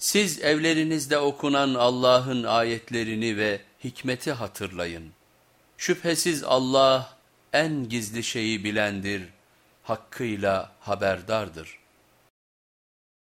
Siz evlerinizde okunan Allah'ın ayetlerini ve hikmeti hatırlayın. Şüphesiz Allah en gizli şeyi bilendir, hakkıyla haberdardır.